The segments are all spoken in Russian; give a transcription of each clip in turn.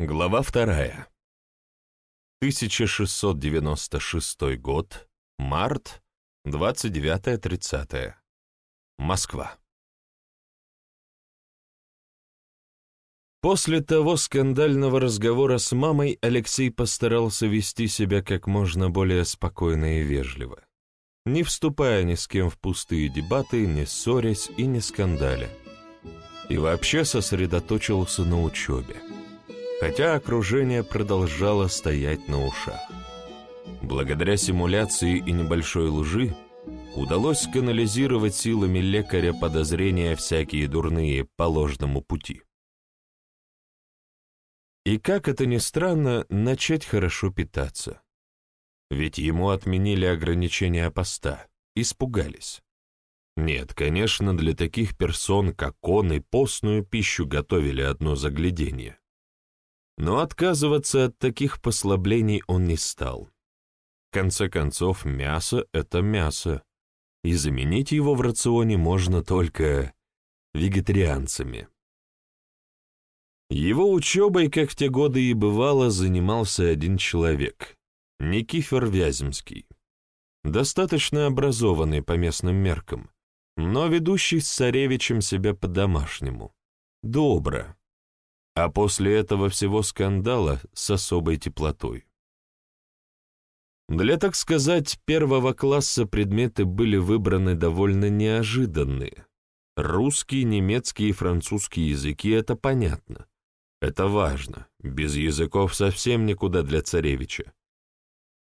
Глава вторая. 1696 год, март, 29-30. Москва. После того скандального разговора с мамой Алексей постарался вести себя как можно более спокойно и вежливо, не вступая ни с кем в пустые дебаты, не ссорясь и не скандаля. И вообще сосредоточился на учебе хотя окружение продолжало стоять на ушах. Благодаря симуляции и небольшой лжи удалось канализировать силами лекаря подозрения всякие дурные по ложному пути. И как это ни странно, начать хорошо питаться. Ведь ему отменили ограничения поста, испугались. Нет, конечно, для таких персон, как он, и постную пищу готовили одно заглядение. Но отказываться от таких послаблений он не стал. В конце концов, мясо — это мясо, и заменить его в рационе можно только вегетарианцами. Его учебой, как в те годы и бывало, занимался один человек — Никифор Вяземский. Достаточно образованный по местным меркам, но ведущий с царевичем себя по-домашнему. Добро, а после этого всего скандала с особой теплотой. Для, так сказать, первого класса предметы были выбраны довольно неожиданные. Русский, немецкий и французский языки — это понятно. Это важно. Без языков совсем никуда для царевича.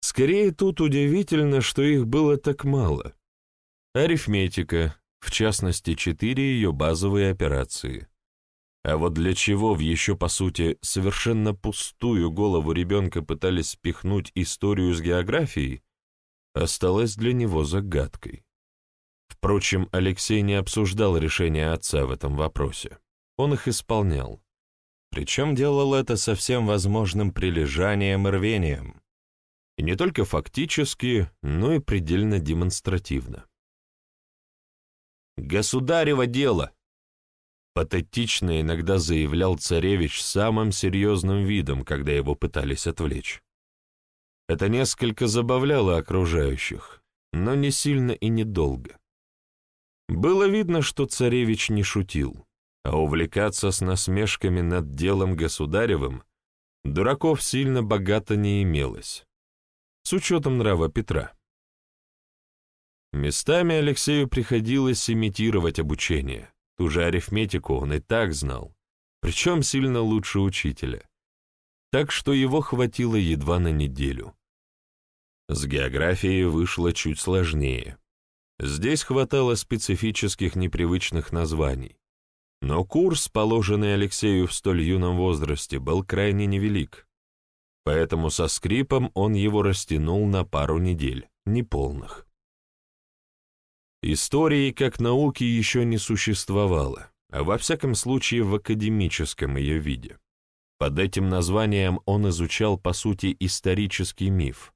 Скорее, тут удивительно, что их было так мало. Арифметика, в частности, четыре ее базовые операции — а вот для чего в еще, по сути, совершенно пустую голову ребенка пытались спихнуть историю с географией, осталось для него загадкой. Впрочем, Алексей не обсуждал решения отца в этом вопросе. Он их исполнял. Причем делал это со всем возможным прилежанием и рвением. И не только фактически, но и предельно демонстративно. «Государево дело!» Патетично иногда заявлял царевич самым серьезным видом, когда его пытались отвлечь. Это несколько забавляло окружающих, но не сильно и недолго. Было видно, что царевич не шутил, а увлекаться с насмешками над делом государевым дураков сильно богато не имелось, с учетом нрава Петра. Местами Алексею приходилось имитировать обучение — Ту же арифметику он и так знал, причем сильно лучше учителя. Так что его хватило едва на неделю. С географией вышло чуть сложнее. Здесь хватало специфических непривычных названий. Но курс, положенный Алексею в столь юном возрасте, был крайне невелик. Поэтому со скрипом он его растянул на пару недель, неполных. Истории как науки еще не существовало, а во всяком случае в академическом ее виде. Под этим названием он изучал, по сути, исторический миф.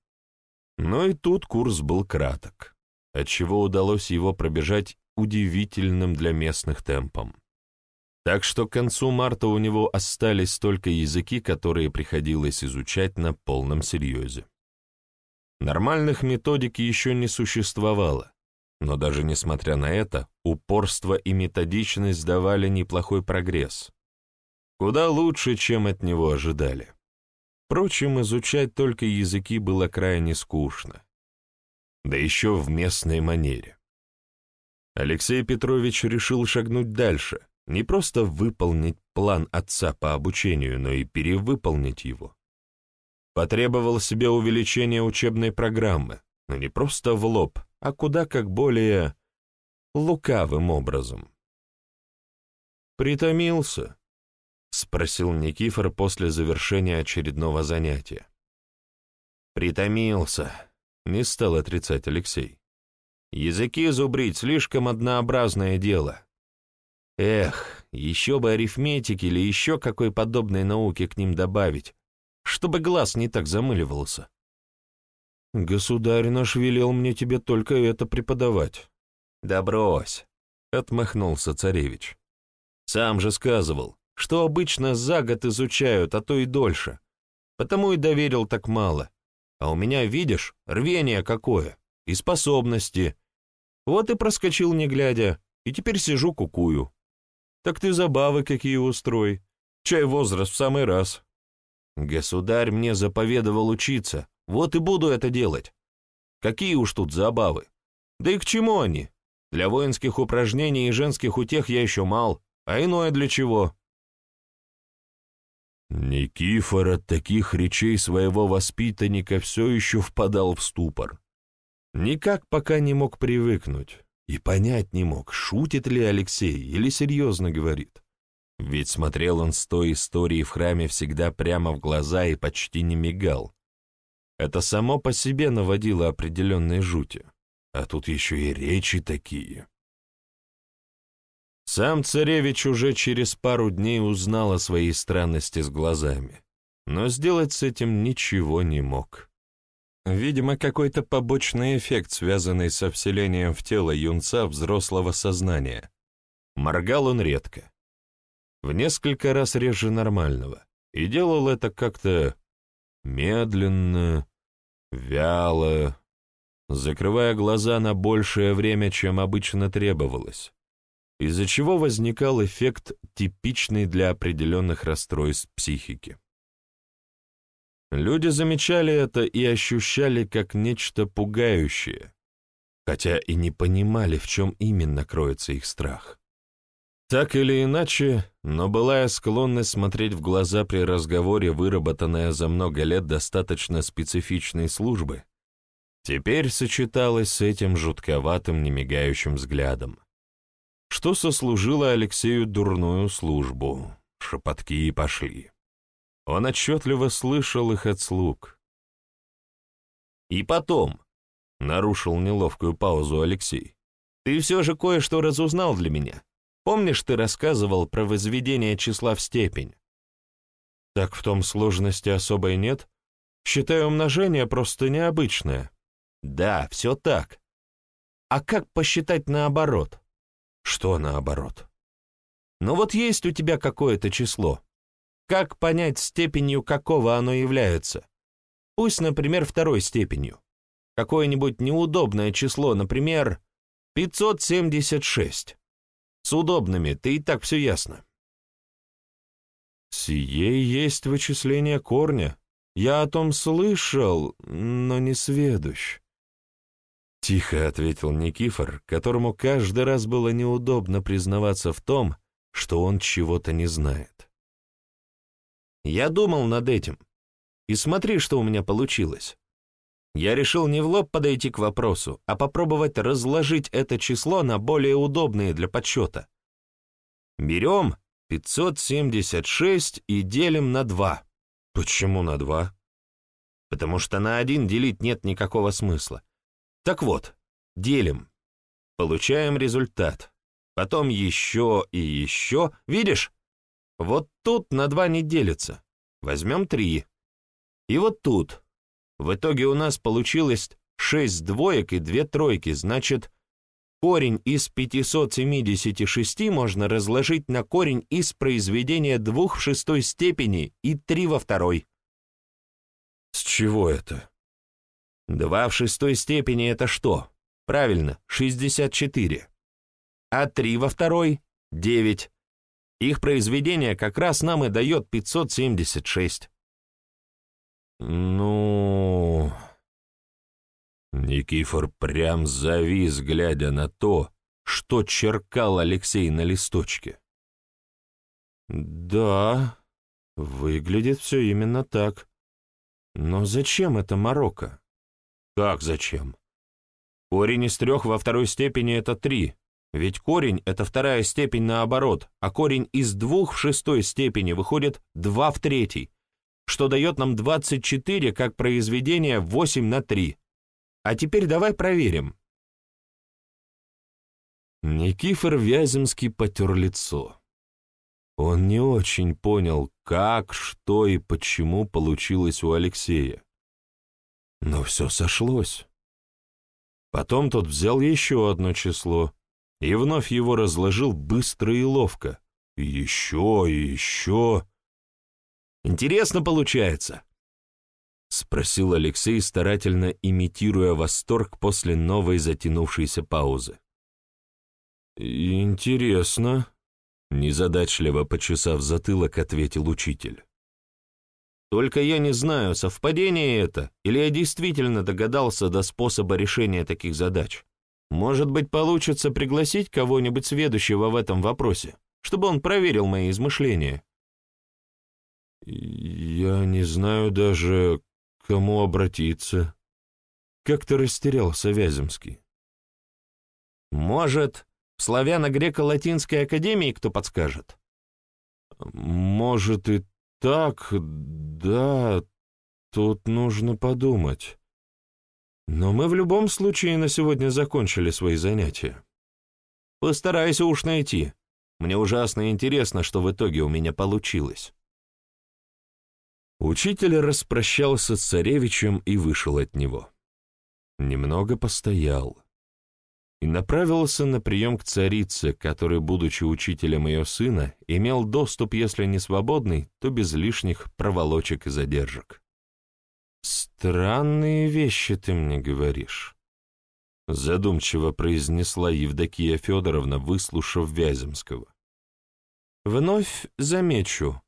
Но и тут курс был краток, отчего удалось его пробежать удивительным для местных темпом. Так что к концу марта у него остались только языки, которые приходилось изучать на полном серьезе. Нормальных методик еще не существовало, но даже несмотря на это, упорство и методичность давали неплохой прогресс. Куда лучше, чем от него ожидали. Впрочем, изучать только языки было крайне скучно. Да еще в местной манере. Алексей Петрович решил шагнуть дальше, не просто выполнить план отца по обучению, но и перевыполнить его. Потребовал себе увеличения учебной программы, но не просто в лоб, а куда как более лукавым образом. «Притомился?» — спросил Никифор после завершения очередного занятия. «Притомился», — не стал отрицать Алексей. «Языки зубрить слишком однообразное дело. Эх, еще бы арифметики или еще какой подобной науки к ним добавить, чтобы глаз не так замыливался». «Государь наш велел мне тебе только это преподавать». «Да брось», — отмахнулся царевич. «Сам же сказывал, что обычно за год изучают, а то и дольше. Потому и доверил так мало. А у меня, видишь, рвение какое, и способности. Вот и проскочил не глядя, и теперь сижу кукую. Так ты забавы какие устрой. Чай возраст в самый раз. Государь мне заповедовал учиться, вот и буду это делать. Какие уж тут забавы. Да и к чему они? Для воинских упражнений и женских утех я еще мал, а иное для чего? Никифор от таких речей своего воспитанника все еще впадал в ступор. Никак пока не мог привыкнуть и понять не мог, шутит ли Алексей или серьезно говорит. Ведь смотрел он с той истории в храме всегда прямо в глаза и почти не мигал. Это само по себе наводило определенные жути. А тут еще и речи такие. Сам царевич уже через пару дней узнал о своей странности с глазами, но сделать с этим ничего не мог. Видимо, какой-то побочный эффект, связанный со вселением в тело юнца взрослого сознания. Моргал он редко. В несколько раз реже нормального. И делал это как-то медленно, вяло, закрывая глаза на большее время, чем обычно требовалось из-за чего возникал эффект, типичный для определенных расстройств психики. Люди замечали это и ощущали как нечто пугающее, хотя и не понимали, в чем именно кроется их страх. Так или иначе, но былая склонность смотреть в глаза при разговоре, выработанная за много лет достаточно специфичной службы, теперь сочеталась с этим жутковатым немигающим взглядом что сослужило Алексею дурную службу. Шепотки пошли. Он отчетливо слышал их от слуг. «И потом», — нарушил неловкую паузу Алексей, «ты все же кое-что разузнал для меня. Помнишь, ты рассказывал про возведение числа в степень?» «Так в том сложности особой нет. Считаю умножение просто необычное». «Да, все так. А как посчитать наоборот?» Что наоборот? Ну вот есть у тебя какое-то число. Как понять степенью, какого оно является? Пусть, например, второй степенью. Какое-нибудь неудобное число, например, 576. С удобными, ты и так все ясно. Сие есть вычисление корня. Я о том слышал, но не сведущ. Тихо ответил Никифор, которому каждый раз было неудобно признаваться в том, что он чего-то не знает. Я думал над этим. И смотри, что у меня получилось. Я решил не в лоб подойти к вопросу, а попробовать разложить это число на более удобные для подсчета. Берем 576 и делим на 2. Почему на 2? Потому что на 1 делить нет никакого смысла. Так вот, делим. Получаем результат. Потом еще и еще. Видишь? Вот тут на два не делится. Возьмем три. И вот тут. В итоге у нас получилось шесть двоек и две тройки, значит, корень из 576 можно разложить на корень из произведения двух в шестой степени и три во второй. С чего это? Два в шестой степени — это что? Правильно, 64. А три во второй — 9. Их произведение как раз нам и дает 576. Ну... Никифор прям завис, глядя на то, что черкал Алексей на листочке. «Да, выглядит все именно так. Но зачем это Марокко?» Как зачем? Корень из трех во второй степени — это три, ведь корень — это вторая степень наоборот, а корень из двух в шестой степени выходит два в третьей, что дает нам 24 как произведение 8 на 3. А теперь давай проверим. Никифор Вяземский потер лицо. Он не очень понял, как, что и почему получилось у Алексея. Но все сошлось. Потом тот взял еще одно число и вновь его разложил быстро и ловко, еще, и еще. Интересно получается, — спросил Алексей, старательно имитируя восторг после новой затянувшейся паузы. «Интересно», — незадачливо почесав затылок, ответил учитель. «Только я не знаю, совпадение это, или я действительно догадался до способа решения таких задач. Может быть, получится пригласить кого-нибудь сведущего в этом вопросе, чтобы он проверил мои измышления?» «Я не знаю даже, к кому обратиться». Как-то растерялся Вяземский. «Может, в славяно-греко-латинской академии кто подскажет?» «Может и так, да, тут нужно подумать. Но мы в любом случае на сегодня закончили свои занятия. Постарайся уж найти. Мне ужасно интересно, что в итоге у меня получилось». Учитель распрощался с царевичем и вышел от него. Немного постоял и направился на прием к царице, который, будучи учителем ее сына, имел доступ, если не свободный, то без лишних проволочек и задержек. «Странные вещи ты мне говоришь», — задумчиво произнесла Евдокия Федоровна, выслушав Вяземского. «Вновь замечу,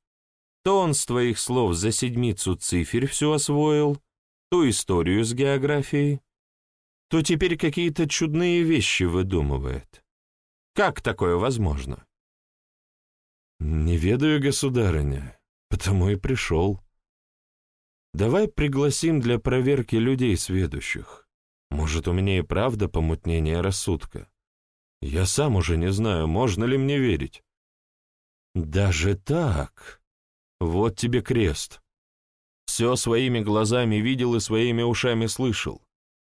то он с твоих слов за седмицу цифр все освоил, то историю с географией, то теперь какие-то чудные вещи выдумывает. Как такое возможно? Не ведаю, государыня, потому и пришел. Давай пригласим для проверки людей сведущих. Может, у меня и правда помутнение рассудка. Я сам уже не знаю, можно ли мне верить. Даже так? Вот тебе крест. Все своими глазами видел и своими ушами слышал.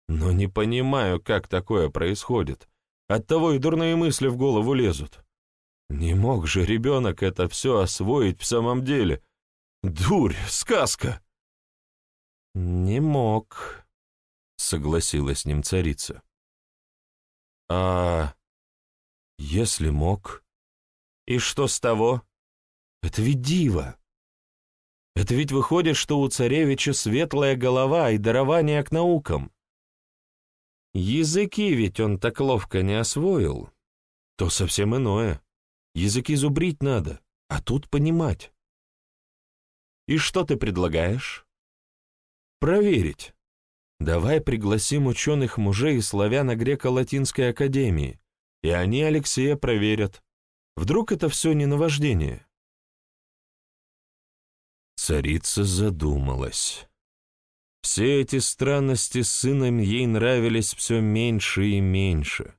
Но не понимаю, как такое происходит. Оттого и дурные мысли в голову лезут. Не мог же ребенок это все освоить в самом деле. Дурь, сказка. Не мог, согласилась с ним царица. А если мог? И что с того? Это ведь диво. Это ведь выходит, что у царевича светлая голова и дарование к наукам. Языки ведь он так ловко не освоил. То совсем иное. Языки зубрить надо, а тут понимать. И что ты предлагаешь? Проверить. Давай пригласим ученых мужей славяно-греко-латинской академии, и они Алексея проверят. Вдруг это все не наваждение? Царица задумалась. Все эти странности с сыном ей нравились все меньше и меньше,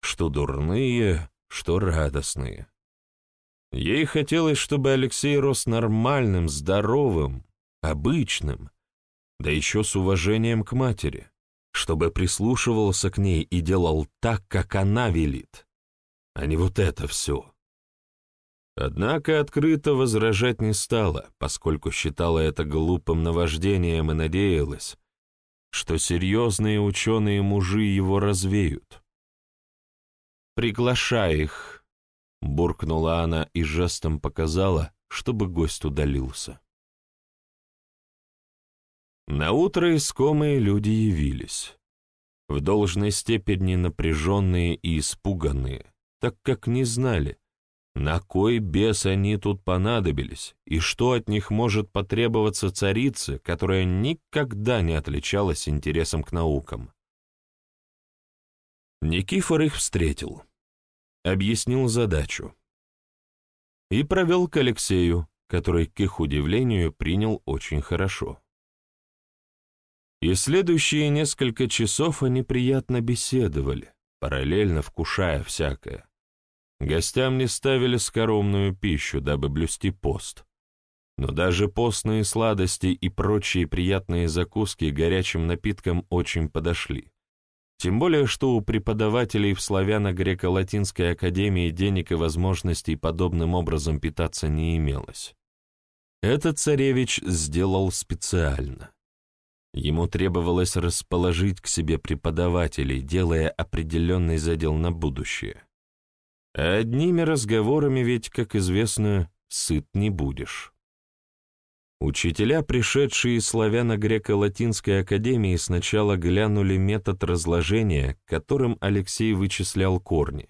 что дурные, что радостные. Ей хотелось, чтобы Алексей рос нормальным, здоровым, обычным, да еще с уважением к матери, чтобы прислушивался к ней и делал так, как она велит, а не вот это все. Однако открыто возражать не стала, поскольку считала это глупым наваждением и надеялась, что серьезные ученые-мужи его развеют. «Приглашай их», — буркнула она и жестом показала, чтобы гость удалился. Наутро искомые люди явились, в должной степени напряженные и испуганные, так как не знали, на кой бес они тут понадобились, и что от них может потребоваться царице, которая никогда не отличалась интересом к наукам? Никифор их встретил, объяснил задачу и провел к Алексею, который, к их удивлению, принял очень хорошо. И следующие несколько часов они приятно беседовали, параллельно вкушая всякое. Гостям не ставили скоромную пищу, дабы блюсти пост. Но даже постные сладости и прочие приятные закуски горячим напиткам очень подошли. Тем более, что у преподавателей в славяно-греко-латинской академии денег и возможностей подобным образом питаться не имелось. Этот царевич сделал специально. Ему требовалось расположить к себе преподавателей, делая определенный задел на будущее. Одними разговорами ведь, как известно, сыт не будешь. Учителя, пришедшие из славяно-греко-латинской академии, сначала глянули метод разложения, которым Алексей вычислял корни.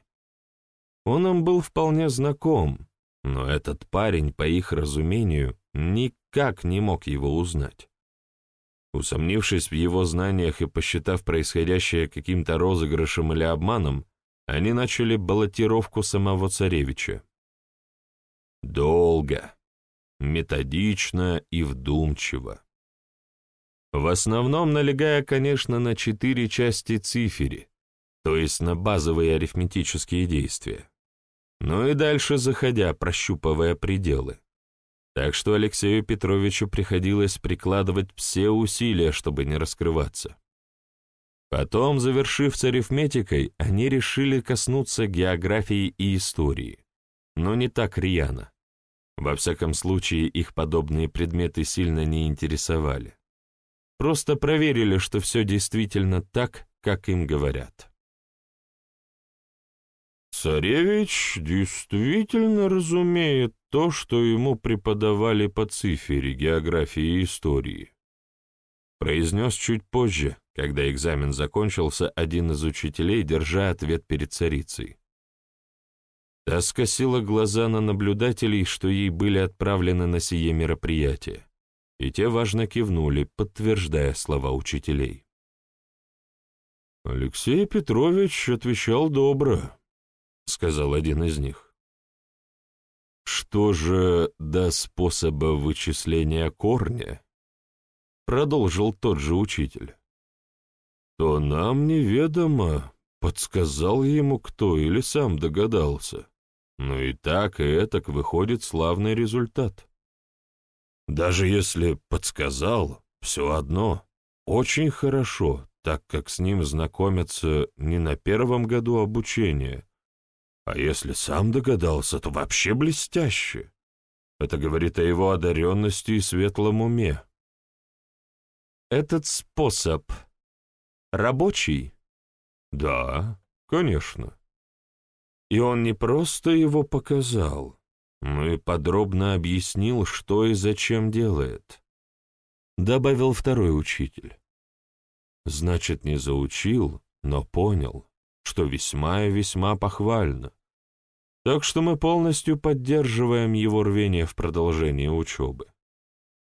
Он им был вполне знаком, но этот парень, по их разумению, никак не мог его узнать. Усомнившись в его знаниях и посчитав происходящее каким-то розыгрышем или обманом, они начали баллотировку самого царевича. Долго, методично и вдумчиво. В основном налегая, конечно, на четыре части цифери, то есть на базовые арифметические действия. Ну и дальше заходя, прощупывая пределы. Так что Алексею Петровичу приходилось прикладывать все усилия, чтобы не раскрываться. Потом, завершив с арифметикой, они решили коснуться географии и истории, но не так рьяно. Во всяком случае, их подобные предметы сильно не интересовали. Просто проверили, что все действительно так, как им говорят. Царевич действительно разумеет то, что ему преподавали по цифере, географии и истории. Произнес чуть позже, когда экзамен закончился, один из учителей, держа ответ перед царицей. Та скосила глаза на наблюдателей, что ей были отправлены на сие мероприятие, и те важно кивнули, подтверждая слова учителей. Алексей Петрович отвечал добро, — сказал один из них. «Что же до способа вычисления корня?» — продолжил тот же учитель. «То нам неведомо, подсказал ему кто или сам догадался. Но и так, и этак выходит славный результат. Даже если подсказал, все одно, очень хорошо, так как с ним знакомятся не на первом году обучения, а если сам догадался, то вообще блестяще. Это говорит о его одаренности и светлом уме. Этот способ рабочий? Да, конечно. И он не просто его показал, но и подробно объяснил, что и зачем делает. Добавил второй учитель. Значит, не заучил, но понял, что весьма и весьма похвально. Так что мы полностью поддерживаем его рвение в продолжении учебы.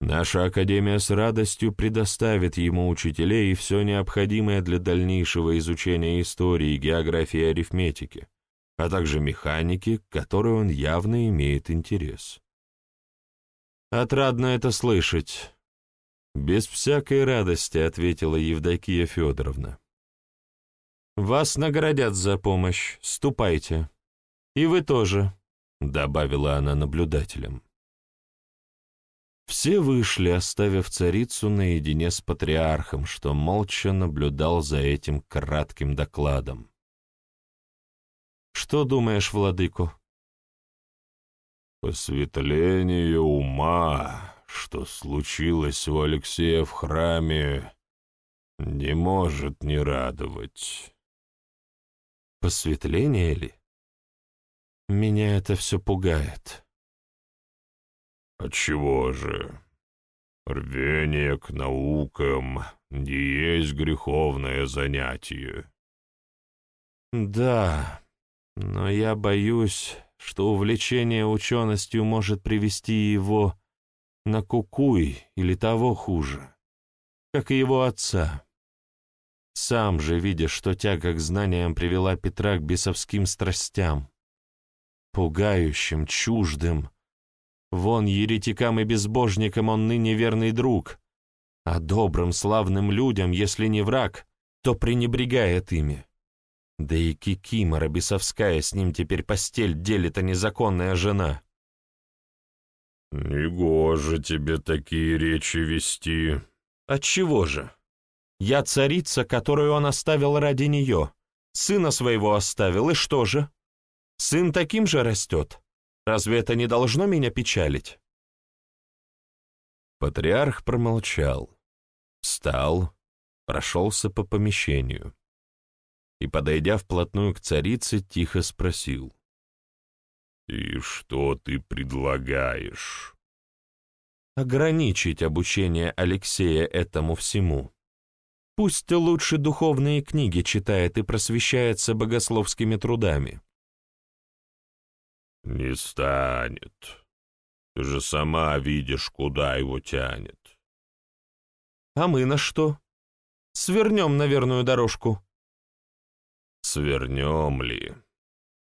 Наша Академия с радостью предоставит ему учителей и все необходимое для дальнейшего изучения истории, географии и арифметики, а также механики, к которой он явно имеет интерес. «Отрадно это слышать», — без всякой радости ответила Евдокия Федоровна. «Вас наградят за помощь, ступайте». «И вы тоже», — добавила она наблюдателям. Все вышли, оставив царицу наедине с патриархом, что молча наблюдал за этим кратким докладом. «Что думаешь, владыку?» «Посветление ума, что случилось у Алексея в храме, не может не радовать». «Посветление ли?» Меня это все пугает. Отчего же? Рвение к наукам не есть греховное занятие. Да, но я боюсь, что увлечение ученостью может привести его на кукуй или того хуже, как и его отца. Сам же видишь, что тяга к знаниям привела Петра к бесовским страстям пугающим, чуждым. Вон еретикам и безбожникам он ныне верный друг, а добрым, славным людям, если не враг, то пренебрегает ими. Да и Кикимора бесовская с ним теперь постель делит, а незаконная жена. «Негоже тебе такие речи вести». «Отчего же? Я царица, которую он оставил ради нее. Сына своего оставил, и что же?» Сын таким же растет. Разве это не должно меня печалить?» Патриарх промолчал, встал, прошелся по помещению и, подойдя вплотную к царице, тихо спросил. И что ты предлагаешь? Ограничить обучение Алексея этому всему. Пусть лучше духовные книги читает и просвещается богословскими трудами. Не станет. Ты же сама видишь, куда его тянет. А мы на что? Свернем на верную дорожку. Свернем ли?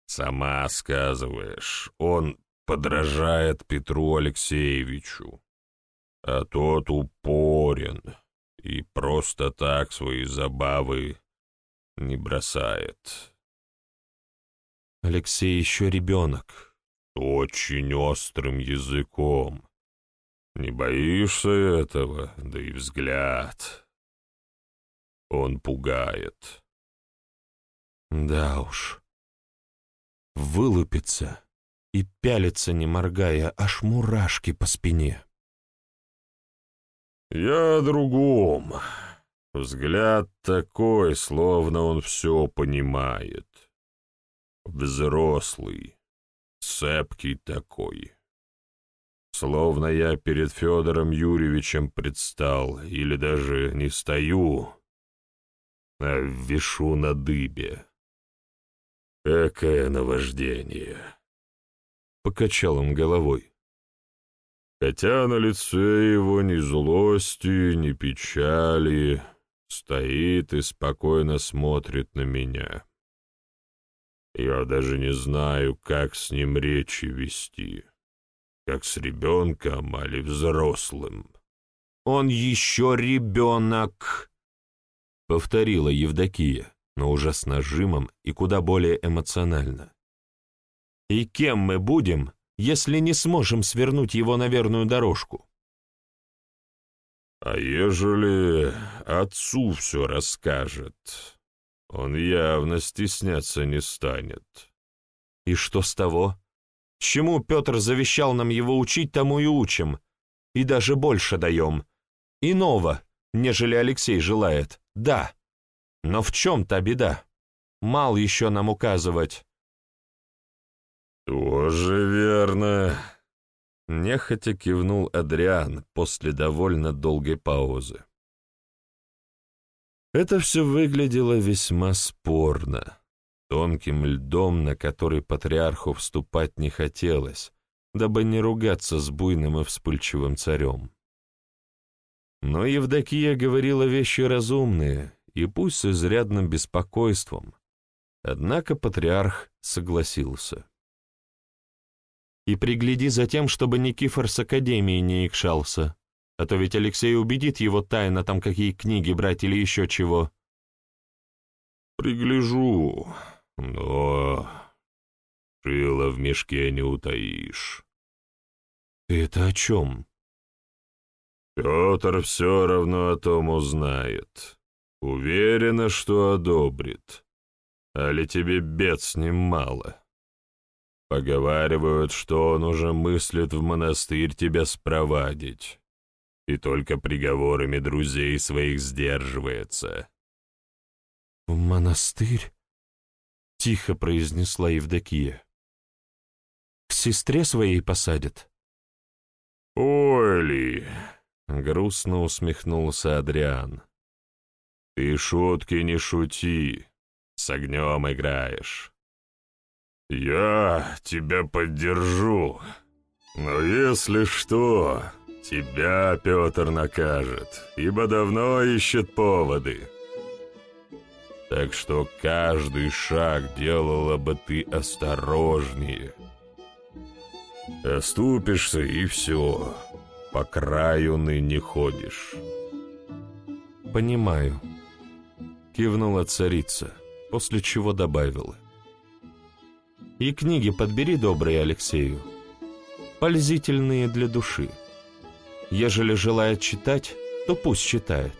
Сама сказываешь, он подражает Петру Алексеевичу, а тот упорен и просто так свои забавы не бросает. Алексей еще ребенок. Очень острым языком. Не боишься этого, да и взгляд. Он пугает. Да уж. Вылупится и пялится, не моргая, аж мурашки по спине. Я о другом. Взгляд такой, словно он все понимает. Взрослый, цепкий такой. Словно я перед Федором Юрьевичем предстал, или даже не стою, а вишу на дыбе. Какое наваждение! Покачал он головой. Хотя на лице его ни злости, ни печали, стоит и спокойно смотрит на меня. Я даже не знаю, как с ним речи вести, как с ребенком или взрослым. «Он еще ребенок!» — повторила Евдокия, но уже с нажимом и куда более эмоционально. «И кем мы будем, если не сможем свернуть его на верную дорожку?» «А ежели отцу все расскажет?» Он явно стесняться не станет. И что с того? Чему Петр завещал нам его учить, тому и учим. И даже больше даем. Иного, нежели Алексей желает, да. Но в чем та беда? Мал еще нам указывать. «Тоже верно», — нехотя кивнул Адриан после довольно долгой паузы. Это все выглядело весьма спорно, тонким льдом, на который патриарху вступать не хотелось, дабы не ругаться с буйным и вспыльчивым царем. Но Евдокия говорила вещи разумные, и пусть с изрядным беспокойством, однако патриарх согласился. «И пригляди за тем, чтобы Никифор с Академией не икшался», а то ведь Алексей убедит его тайно там какие книги брать или еще чего. Пригляжу, но шило в мешке не утаишь. Ты это о чем? Петр все равно о том узнает. Уверена, что одобрит. Али тебе бед с ним мало? Поговаривают, что он уже мыслит в монастырь тебя спровадить и только приговорами друзей своих сдерживается. «В монастырь?» — тихо произнесла Евдокия. «К сестре своей посадят?» «Ой ли!» — грустно усмехнулся Адриан. «Ты шутки не шути, с огнем играешь. Я тебя поддержу, но если что, Тебя Петр накажет, ибо давно ищет поводы. Так что каждый шаг делала бы ты осторожнее. Оступишься и все, по краю ныне ходишь. «Понимаю», — кивнула царица, после чего добавила. «И книги подбери, добрые Алексею, пользительные для души». Ежели желает читать, то пусть читает,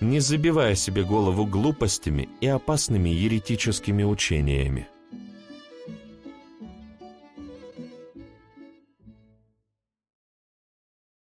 не забивая себе голову глупостями и опасными еретическими учениями.